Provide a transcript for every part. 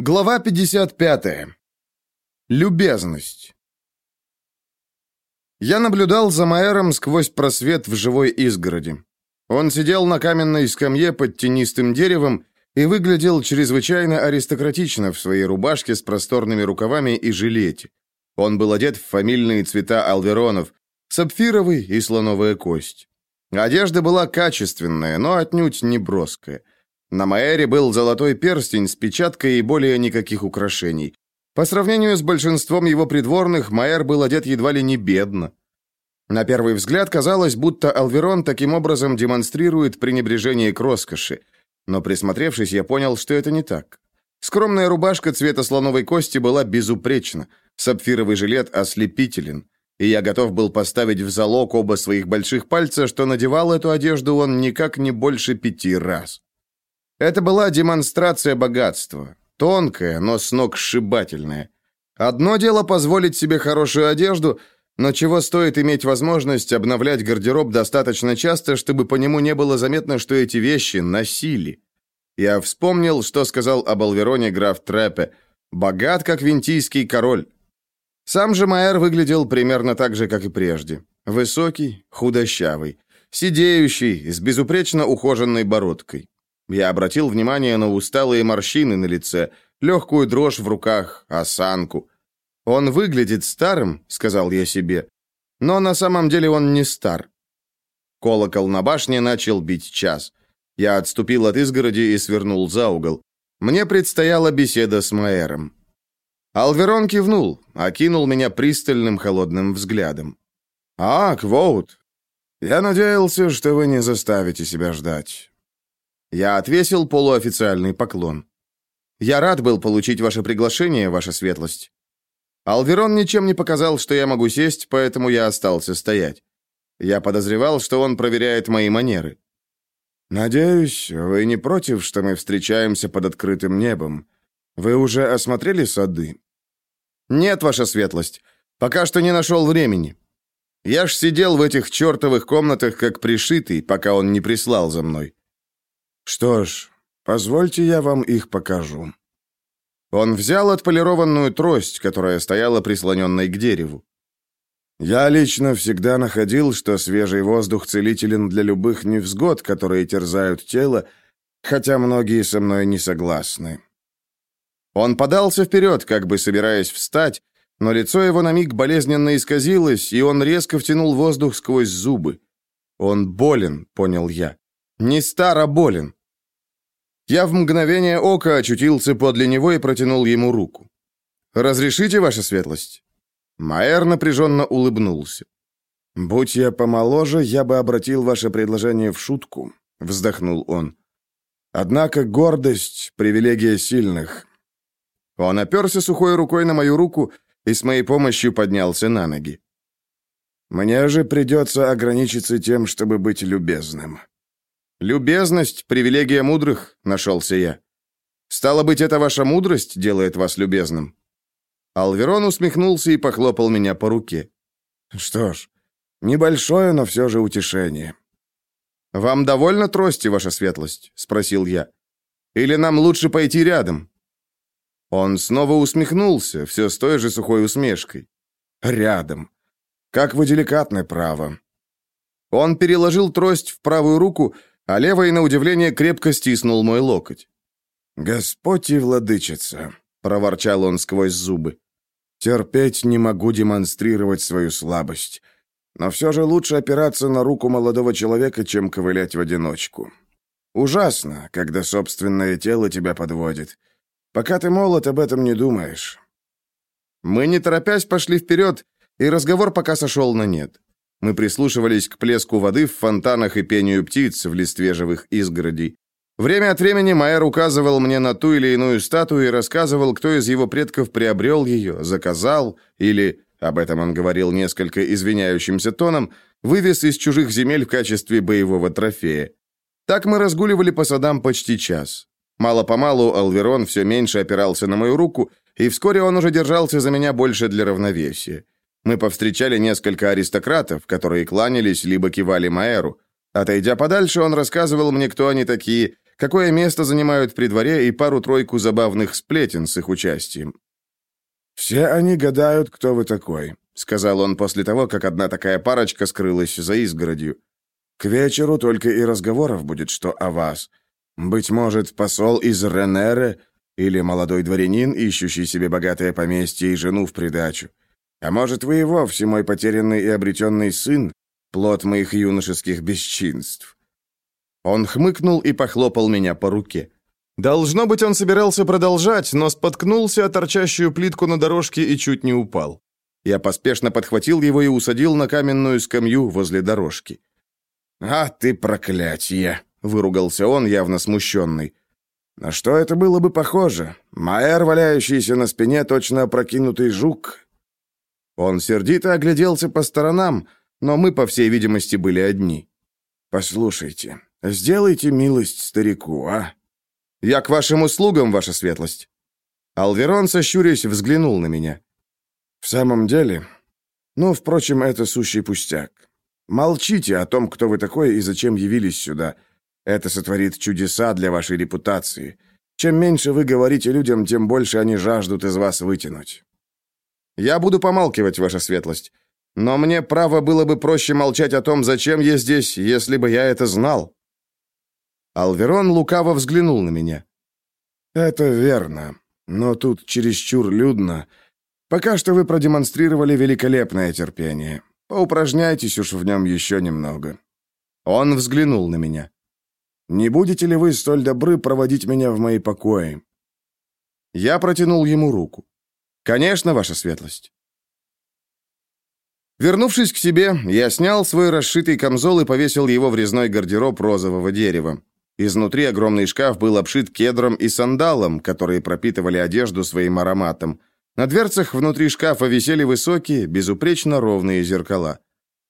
Глава 55. Любезность. Я наблюдал за Маэром сквозь просвет в живой изгороди. Он сидел на каменной скамье под тенистым деревом и выглядел чрезвычайно аристократично в своей рубашке с просторными рукавами и жилете. Он был одет в фамильные цвета алверонов, сапфировый и слоновая кость. Одежда была качественная, но отнюдь не броская. На Маэре был золотой перстень с печаткой и более никаких украшений. По сравнению с большинством его придворных, Маэр был одет едва ли не бедно. На первый взгляд казалось, будто Алверон таким образом демонстрирует пренебрежение к роскоши. Но присмотревшись, я понял, что это не так. Скромная рубашка цвета слоновой кости была безупречна, сапфировый жилет ослепителен, и я готов был поставить в залог оба своих больших пальца, что надевал эту одежду он никак не больше пяти раз. Это была демонстрация богатства. Тонкая, но сногсшибательная. Одно дело позволить себе хорошую одежду, но чего стоит иметь возможность обновлять гардероб достаточно часто, чтобы по нему не было заметно, что эти вещи носили. Я вспомнил, что сказал об Алвероне граф Трепе. «Богат, как винтийский король». Сам же Майер выглядел примерно так же, как и прежде. Высокий, худощавый, сидеющий, с безупречно ухоженной бородкой. Я обратил внимание на усталые морщины на лице, легкую дрожь в руках, осанку. «Он выглядит старым», — сказал я себе, — «но на самом деле он не стар». Колокол на башне начал бить час. Я отступил от изгороди и свернул за угол. Мне предстояла беседа с Майером. Алверон кивнул, окинул меня пристальным холодным взглядом. «А, Квоут, я надеялся, что вы не заставите себя ждать. Я отвесил полуофициальный поклон. «Я рад был получить ваше приглашение, ваша светлость». Алверон ничем не показал, что я могу сесть, поэтому я остался стоять. Я подозревал, что он проверяет мои манеры. «Надеюсь, вы не против, что мы встречаемся под открытым небом? Вы уже осмотрели сады?» «Нет, ваша светлость. Пока что не нашел времени. Я ж сидел в этих чертовых комнатах как пришитый, пока он не прислал за мной. Что ж, позвольте я вам их покажу. Он взял отполированную трость, которая стояла прислоненной к дереву. Я лично всегда находил, что свежий воздух целителен для любых невзгод, которые терзают тело, хотя многие со мной не согласны. Он подался вперед, как бы собираясь встать, но лицо его на миг болезненно исказилось, и он резко втянул воздух сквозь зубы. Он болен, понял я. Не старо болен. Я в мгновение ока очутился подле него и протянул ему руку. «Разрешите, ваша светлость?» Майер напряженно улыбнулся. «Будь я помоложе, я бы обратил ваше предложение в шутку», — вздохнул он. «Однако гордость — привилегия сильных». Он оперся сухой рукой на мою руку и с моей помощью поднялся на ноги. «Мне же придется ограничиться тем, чтобы быть любезным». «Любезность — привилегия мудрых», — нашелся я. «Стало быть, это ваша мудрость делает вас любезным?» Алверон усмехнулся и похлопал меня по руке. «Что ж, небольшое, но все же утешение». «Вам довольно трости, ваша светлость?» — спросил я. «Или нам лучше пойти рядом?» Он снова усмехнулся, все с той же сухой усмешкой. «Рядом. Как вы деликатны, право». Он переложил трость в правую руку а левой, на удивление, крепко стиснул мой локоть. «Господь и владычица», — проворчал он сквозь зубы. «Терпеть не могу демонстрировать свою слабость. Но все же лучше опираться на руку молодого человека, чем ковылять в одиночку. Ужасно, когда собственное тело тебя подводит. Пока ты молод, об этом не думаешь». Мы, не торопясь, пошли вперед, и разговор пока сошел на нет. Мы прислушивались к плеску воды в фонтанах и пению птиц в листве живых изгородей. Время от времени Майер указывал мне на ту или иную статую и рассказывал, кто из его предков приобрел ее, заказал или, об этом он говорил несколько извиняющимся тоном, вывез из чужих земель в качестве боевого трофея. Так мы разгуливали по садам почти час. Мало-помалу Алверон все меньше опирался на мою руку, и вскоре он уже держался за меня больше для равновесия. Мы повстречали несколько аристократов, которые кланялись либо кивали Маэру. Отойдя подальше, он рассказывал мне, кто они такие, какое место занимают при дворе и пару-тройку забавных сплетен с их участием. «Все они гадают, кто вы такой», — сказал он после того, как одна такая парочка скрылась за изгородью. «К вечеру только и разговоров будет, что о вас. Быть может, посол из Ренере или молодой дворянин, ищущий себе богатое поместье и жену в придачу. А может, вы и вовсе мой потерянный и обретенный сын, плод моих юношеских бесчинств». Он хмыкнул и похлопал меня по руке. Должно быть, он собирался продолжать, но споткнулся о торчащую плитку на дорожке и чуть не упал. Я поспешно подхватил его и усадил на каменную скамью возле дорожки. «А ты проклятие!» — выругался он, явно смущенный. «На что это было бы похоже? Майер, валяющийся на спине, точно опрокинутый жук?» Он сердито огляделся по сторонам, но мы, по всей видимости, были одни. «Послушайте, сделайте милость старику, а?» «Я к вашим услугам, ваша светлость». Алверон, сощурясь, взглянул на меня. «В самом деле? Ну, впрочем, это сущий пустяк. Молчите о том, кто вы такой и зачем явились сюда. Это сотворит чудеса для вашей репутации. Чем меньше вы говорите людям, тем больше они жаждут из вас вытянуть». «Я буду помалкивать, ваша светлость. Но мне право было бы проще молчать о том, зачем я здесь, если бы я это знал». Алверон лукаво взглянул на меня. «Это верно, но тут чересчур людно. Пока что вы продемонстрировали великолепное терпение. Поупражняйтесь уж в нем еще немного». Он взглянул на меня. «Не будете ли вы столь добры проводить меня в мои покои?» Я протянул ему руку. «Конечно, ваша светлость». Вернувшись к себе, я снял свой расшитый камзол и повесил его в резной гардероб розового дерева. Изнутри огромный шкаф был обшит кедром и сандалом, которые пропитывали одежду своим ароматом. На дверцах внутри шкафа висели высокие, безупречно ровные зеркала.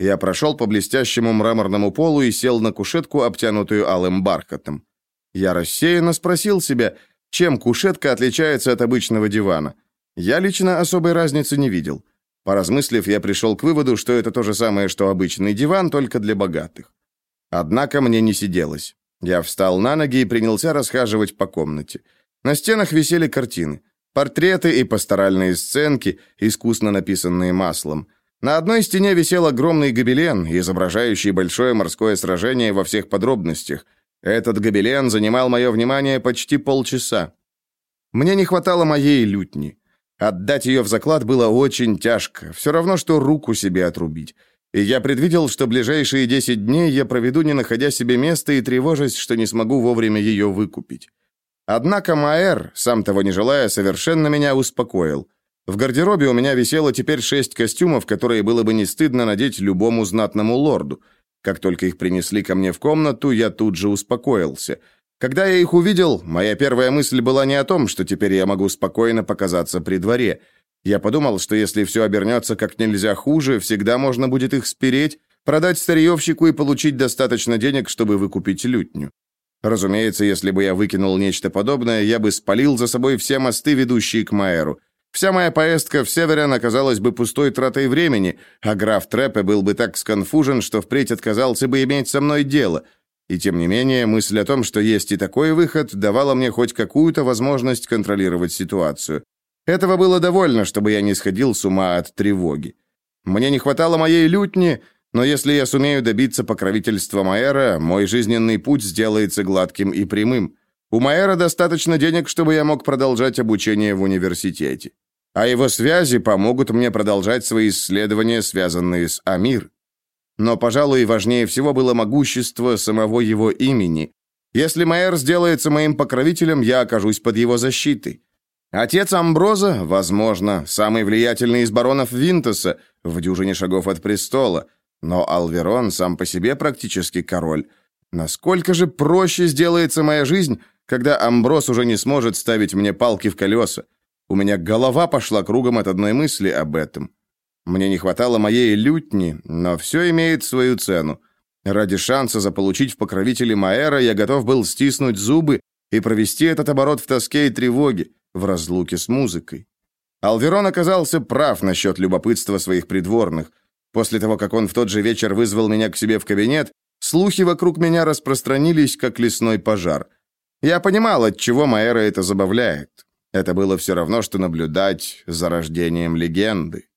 Я прошел по блестящему мраморному полу и сел на кушетку, обтянутую алым бархатом. Я рассеянно спросил себя, чем кушетка отличается от обычного дивана. Я лично особой разницы не видел. Поразмыслив, я пришел к выводу, что это то же самое, что обычный диван, только для богатых. Однако мне не сиделось. Я встал на ноги и принялся расхаживать по комнате. На стенах висели картины. Портреты и пасторальные сценки, искусно написанные маслом. На одной стене висел огромный гобелен, изображающий большое морское сражение во всех подробностях. Этот гобелен занимал мое внимание почти полчаса. Мне не хватало моей лютни. Отдать ее в заклад было очень тяжко, все равно, что руку себе отрубить. И я предвидел, что ближайшие десять дней я проведу, не находя себе места и тревожась, что не смогу вовремя ее выкупить. Однако Маэр, сам того не желая, совершенно меня успокоил. В гардеробе у меня висело теперь шесть костюмов, которые было бы не стыдно надеть любому знатному лорду. Как только их принесли ко мне в комнату, я тут же успокоился. Когда я их увидел, моя первая мысль была не о том, что теперь я могу спокойно показаться при дворе – я подумал, что если все обернется как нельзя хуже, всегда можно будет их спереть, продать старьевщику и получить достаточно денег, чтобы выкупить лютню. Разумеется, если бы я выкинул нечто подобное, я бы спалил за собой все мосты, ведущие к Майеру. Вся моя поездка в Северен оказалась бы пустой тратой времени, а граф Трепе был бы так сконфужен, что впредь отказался бы иметь со мной дело. И тем не менее, мысль о том, что есть и такой выход, давала мне хоть какую-то возможность контролировать ситуацию. Этого было довольно, чтобы я не сходил с ума от тревоги. Мне не хватало моей лютни, но если я сумею добиться покровительства Майера, мой жизненный путь сделается гладким и прямым. У Майера достаточно денег, чтобы я мог продолжать обучение в университете. А его связи помогут мне продолжать свои исследования, связанные с Амир. Но, пожалуй, важнее всего было могущество самого его имени. Если Майер сделается моим покровителем, я окажусь под его защитой. Отец Амброза, возможно, самый влиятельный из баронов Винтоса, в дюжине шагов от престола, но Алверон сам по себе практически король. Насколько же проще сделается моя жизнь, когда Амброс уже не сможет ставить мне палки в колеса? У меня голова пошла кругом от одной мысли об этом. Мне не хватало моей лютни, но все имеет свою цену. Ради шанса заполучить в покровителе Маэра я готов был стиснуть зубы и провести этот оборот в тоске и тревоге в разлуке с музыкой. Алверон оказался прав насчет любопытства своих придворных. После того, как он в тот же вечер вызвал меня к себе в кабинет, слухи вокруг меня распространились, как лесной пожар. Я понимал, от чего Маэра это забавляет. Это было все равно, что наблюдать за рождением легенды.